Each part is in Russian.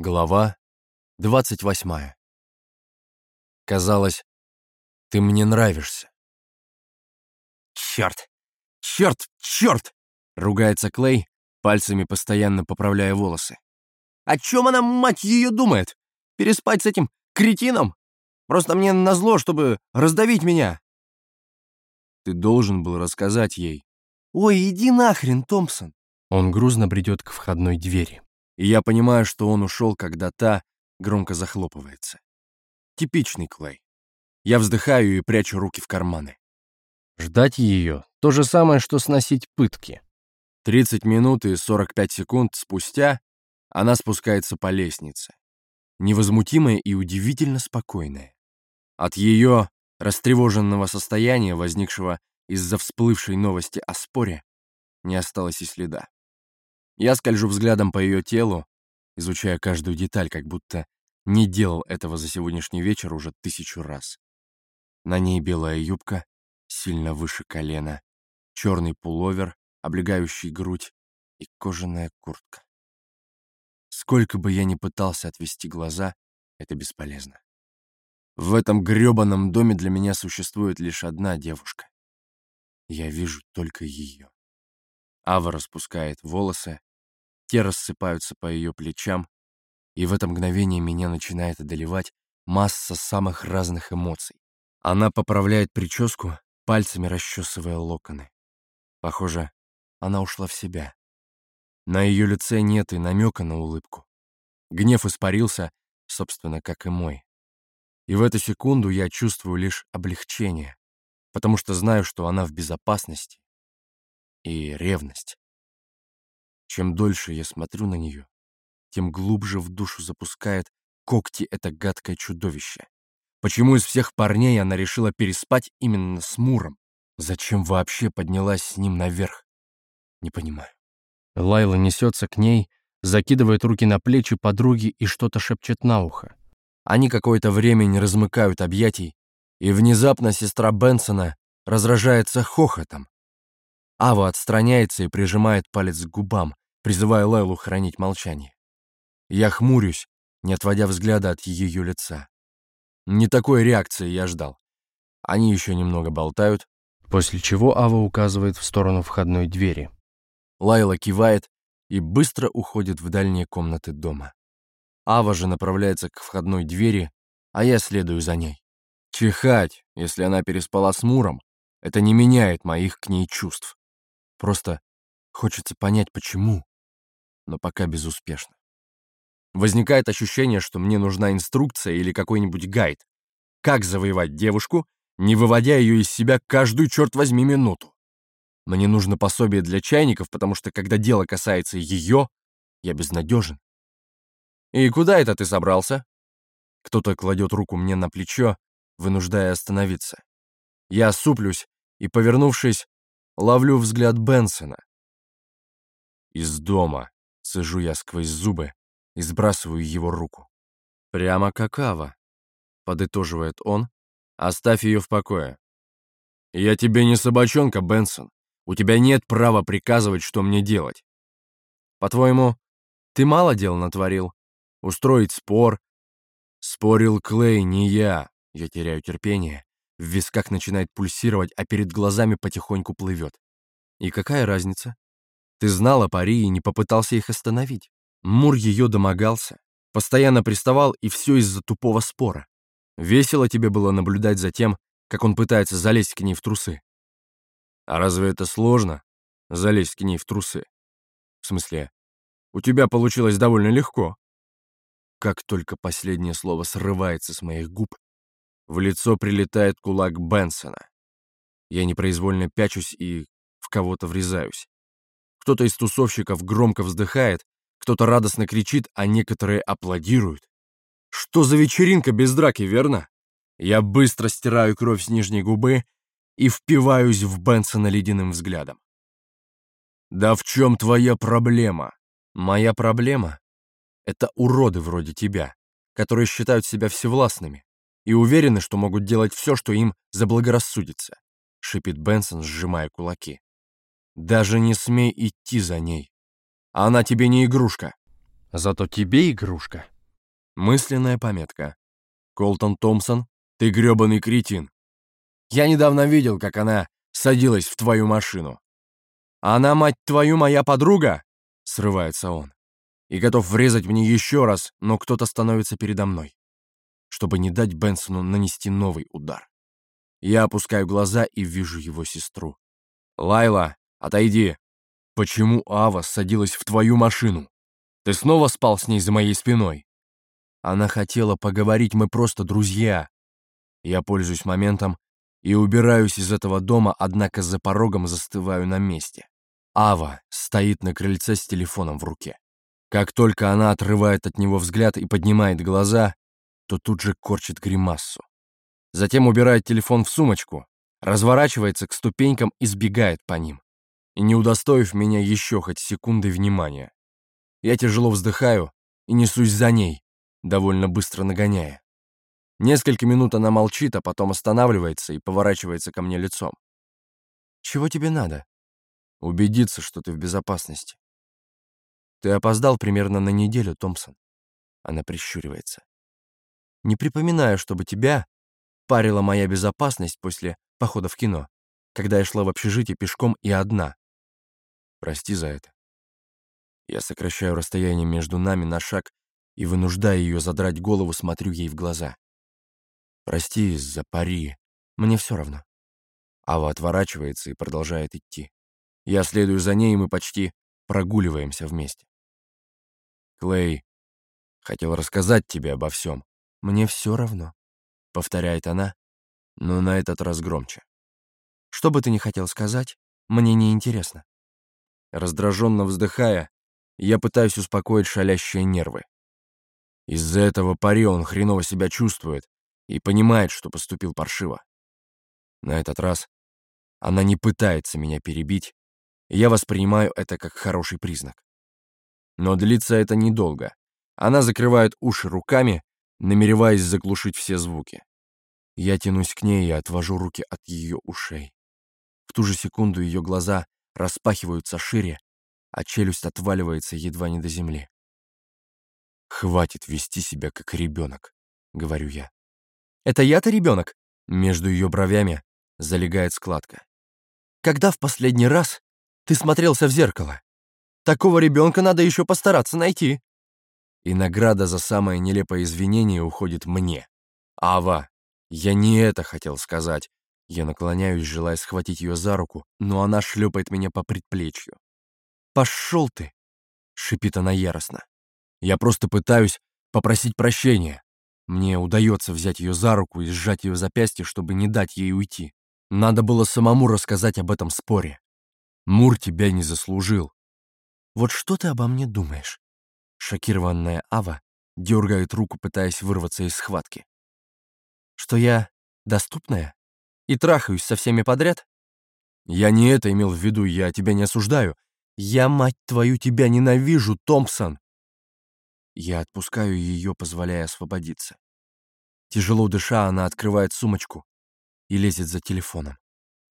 Глава 28. Казалось, ты мне нравишься. Черт! Черт! Черт! Ругается Клей, пальцами постоянно поправляя волосы. О чем она, мать ее, думает? Переспать с этим кретином? Просто мне назло, чтобы раздавить меня. Ты должен был рассказать ей. Ой, иди нахрен, Томпсон. Он грузно бредет к входной двери. И я понимаю, что он ушел, когда та громко захлопывается. Типичный Клей. Я вздыхаю и прячу руки в карманы. Ждать ее — то же самое, что сносить пытки. 30 минут и 45 секунд спустя она спускается по лестнице. Невозмутимая и удивительно спокойная. От ее растревоженного состояния, возникшего из-за всплывшей новости о споре, не осталось и следа. Я скольжу взглядом по ее телу, изучая каждую деталь, как будто не делал этого за сегодняшний вечер уже тысячу раз. На ней белая юбка, сильно выше колена, черный пуловер, облегающий грудь и кожаная куртка. Сколько бы я ни пытался отвести глаза, это бесполезно. В этом грёбаном доме для меня существует лишь одна девушка. Я вижу только ее. Ава распускает волосы, те рассыпаются по ее плечам, и в это мгновение меня начинает одолевать масса самых разных эмоций. Она поправляет прическу, пальцами расчесывая локоны. Похоже, она ушла в себя. На ее лице нет и намека на улыбку. Гнев испарился, собственно, как и мой. И в эту секунду я чувствую лишь облегчение, потому что знаю, что она в безопасности. И ревность. Чем дольше я смотрю на нее, тем глубже в душу запускает когти это гадкое чудовище. Почему из всех парней она решила переспать именно с Муром? Зачем вообще поднялась с ним наверх? Не понимаю. Лайла несется к ней, закидывает руки на плечи подруги и что-то шепчет на ухо. Они какое-то время не размыкают объятий, и внезапно сестра Бенсона разражается хохотом. Ава отстраняется и прижимает палец к губам, призывая Лайлу хранить молчание. Я хмурюсь, не отводя взгляда от ее лица. Не такой реакции я ждал. Они еще немного болтают, после чего Ава указывает в сторону входной двери. Лайла кивает и быстро уходит в дальние комнаты дома. Ава же направляется к входной двери, а я следую за ней. Чихать, если она переспала с Муром, это не меняет моих к ней чувств. Просто хочется понять, почему, но пока безуспешно. Возникает ощущение, что мне нужна инструкция или какой-нибудь гайд. Как завоевать девушку, не выводя ее из себя каждую, черт возьми, минуту. Мне нужно пособие для чайников, потому что, когда дело касается ее, я безнадежен. «И куда это ты собрался?» Кто-то кладет руку мне на плечо, вынуждая остановиться. Я суплюсь и, повернувшись, Ловлю взгляд Бенсона. Из дома сижу я сквозь зубы и сбрасываю его руку. Прямо как Ава, подытоживает он. Оставь ее в покое. Я тебе не собачонка, Бенсон. У тебя нет права приказывать, что мне делать. По-твоему, ты мало дел натворил? Устроить спор? Спорил Клей, не я. Я теряю терпение. В висках начинает пульсировать, а перед глазами потихоньку плывет. И какая разница? Ты знал о пари и не попытался их остановить. Мур ее домогался, постоянно приставал, и все из-за тупого спора. Весело тебе было наблюдать за тем, как он пытается залезть к ней в трусы. А разве это сложно, залезть к ней в трусы? В смысле, у тебя получилось довольно легко. Как только последнее слово срывается с моих губ, в лицо прилетает кулак Бенсона. Я непроизвольно пячусь и в кого-то врезаюсь. Кто-то из тусовщиков громко вздыхает, кто-то радостно кричит, а некоторые аплодируют. Что за вечеринка без драки, верно? Я быстро стираю кровь с нижней губы и впиваюсь в Бенсона ледяным взглядом. «Да в чем твоя проблема?» «Моя проблема — это уроды вроде тебя, которые считают себя всевластными, и уверены, что могут делать все, что им заблагорассудится», — шипит Бенсон, сжимая кулаки. «Даже не смей идти за ней. Она тебе не игрушка». Зато тебе игрушка. Мысленная пометка. Колтон Томпсон, ты грёбаный кретин. Я недавно видел, как она садилась в твою машину. Она, мать твою, моя подруга? Срывается он. И готов врезать мне еще раз, но кто-то становится передо мной, чтобы не дать Бенсону нанести новый удар. Я опускаю глаза и вижу его сестру. «Лайла, отойди!» «Почему Ава садилась в твою машину? Ты снова спал с ней за моей спиной?» Она хотела поговорить, мы просто друзья. Я пользуюсь моментом и убираюсь из этого дома, однако за порогом застываю на месте. Ава стоит на крыльце с телефоном в руке. Как только она отрывает от него взгляд и поднимает глаза, то тут же корчит гримассу. Затем убирает телефон в сумочку, разворачивается к ступенькам и сбегает по ним и не удостоив меня еще хоть секунды внимания. Я тяжело вздыхаю и несусь за ней, довольно быстро нагоняя. Несколько минут она молчит, а потом останавливается и поворачивается ко мне лицом. «Чего тебе надо?» «Убедиться, что ты в безопасности». «Ты опоздал примерно на неделю, Томпсон». Она прищуривается. «Не припоминаю, чтобы тебя парила моя безопасность после похода в кино, когда я шла в общежитие пешком и одна. Прости за это. Я сокращаю расстояние между нами на шаг и, вынуждая ее задрать голову, смотрю ей в глаза. Прости за пари. Мне все равно. Ава отворачивается и продолжает идти. Я следую за ней, и мы почти прогуливаемся вместе. Клей хотел рассказать тебе обо всем. Мне все равно, повторяет она, но на этот раз громче. Что бы ты ни хотел сказать, мне не интересно. Раздраженно вздыхая, я пытаюсь успокоить шалящие нервы. Из-за этого пари он хреново себя чувствует и понимает, что поступил паршиво. На этот раз она не пытается меня перебить, и я воспринимаю это как хороший признак. Но длится это недолго. Она закрывает уши руками, намереваясь заглушить все звуки. Я тянусь к ней и отвожу руки от ее ушей. В ту же секунду ее глаза распахиваются шире, а челюсть отваливается едва не до земли. «Хватит вести себя как ребенок», — говорю я. «Это я-то ребенок?» Между ее бровями залегает складка. «Когда в последний раз ты смотрелся в зеркало? Такого ребенка надо еще постараться найти». И награда за самое нелепое извинение уходит мне. «Ава, я не это хотел сказать. Я наклоняюсь, желая схватить ее за руку, но она шлепает меня по предплечью. «Пошел ты!» — шипит она яростно. Я просто пытаюсь попросить прощения. Мне удается взять ее за руку и сжать ее запястье, чтобы не дать ей уйти. Надо было самому рассказать об этом споре. Мур тебя не заслужил. Вот что ты обо мне думаешь? Шокированная Ава дергает руку, пытаясь вырваться из схватки. Что я доступная? и трахаюсь со всеми подряд? Я не это имел в виду, я тебя не осуждаю. Я, мать твою, тебя ненавижу, Томпсон. Я отпускаю ее, позволяя освободиться. Тяжело дыша, она открывает сумочку и лезет за телефоном.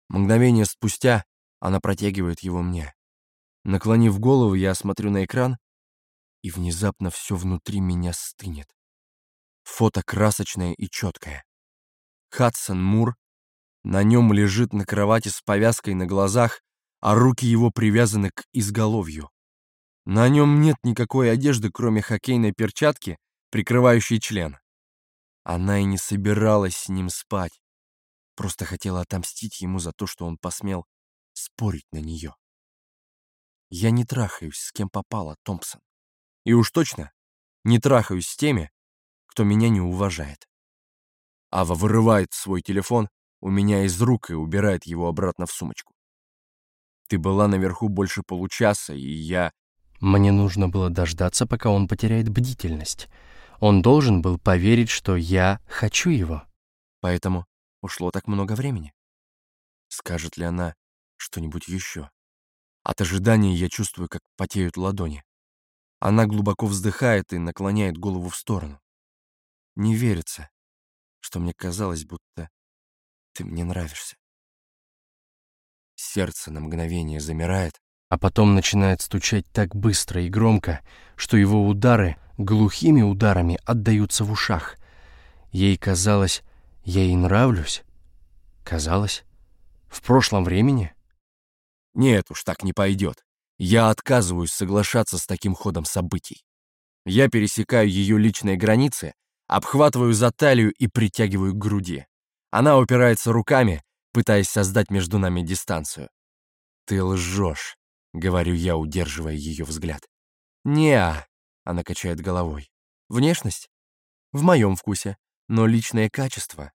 Мгновение спустя она протягивает его мне. Наклонив голову, я смотрю на экран, и внезапно все внутри меня стынет. Фото красочное и четкое. Хадсон Мур на нем лежит на кровати с повязкой на глазах, а руки его привязаны к изголовью. На нем нет никакой одежды, кроме хоккейной перчатки, прикрывающей член. Она и не собиралась с ним спать. Просто хотела отомстить ему за то, что он посмел спорить на нее. Я не трахаюсь с кем попало, Томпсон. И уж точно не трахаюсь с теми, кто меня не уважает. Ава вырывает свой телефон у меня из рук и убирает его обратно в сумочку. Ты была наверху больше получаса, и я... Мне нужно было дождаться, пока он потеряет бдительность. Он должен был поверить, что я хочу его. Поэтому ушло так много времени. Скажет ли она что-нибудь еще? От ожидания я чувствую, как потеют ладони. Она глубоко вздыхает и наклоняет голову в сторону. Не верится, что мне казалось, будто ты мне нравишься. Сердце на мгновение замирает, а потом начинает стучать так быстро и громко, что его удары глухими ударами отдаются в ушах. Ей казалось, я ей нравлюсь. Казалось, в прошлом времени? Нет уж, так не пойдет. Я отказываюсь соглашаться с таким ходом событий. Я пересекаю ее личные границы, обхватываю за талию и притягиваю к груди. Она упирается руками, пытаясь создать между нами дистанцию. «Ты лжешь», — говорю я, удерживая ее взгляд. «Не-а», она качает головой. «Внешность? В моем вкусе, но личное качество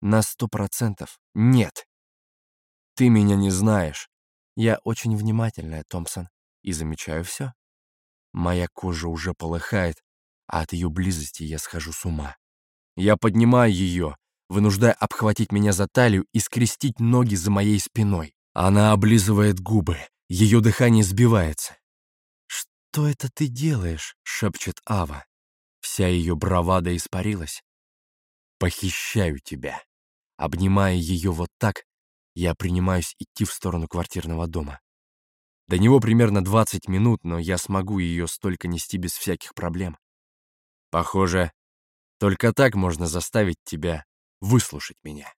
на сто процентов нет». «Ты меня не знаешь». Я очень внимательная, Томпсон, и замечаю все. Моя кожа уже полыхает, а от ее близости я схожу с ума. Я поднимаю ее, вынуждая обхватить меня за талию и скрестить ноги за моей спиной. Она облизывает губы, ее дыхание сбивается. «Что это ты делаешь?» — шепчет Ава. Вся ее бравада испарилась. «Похищаю тебя». Обнимая ее вот так, я принимаюсь идти в сторону квартирного дома. До него примерно 20 минут, но я смогу ее столько нести без всяких проблем. Похоже, только так можно заставить тебя выслушать меня.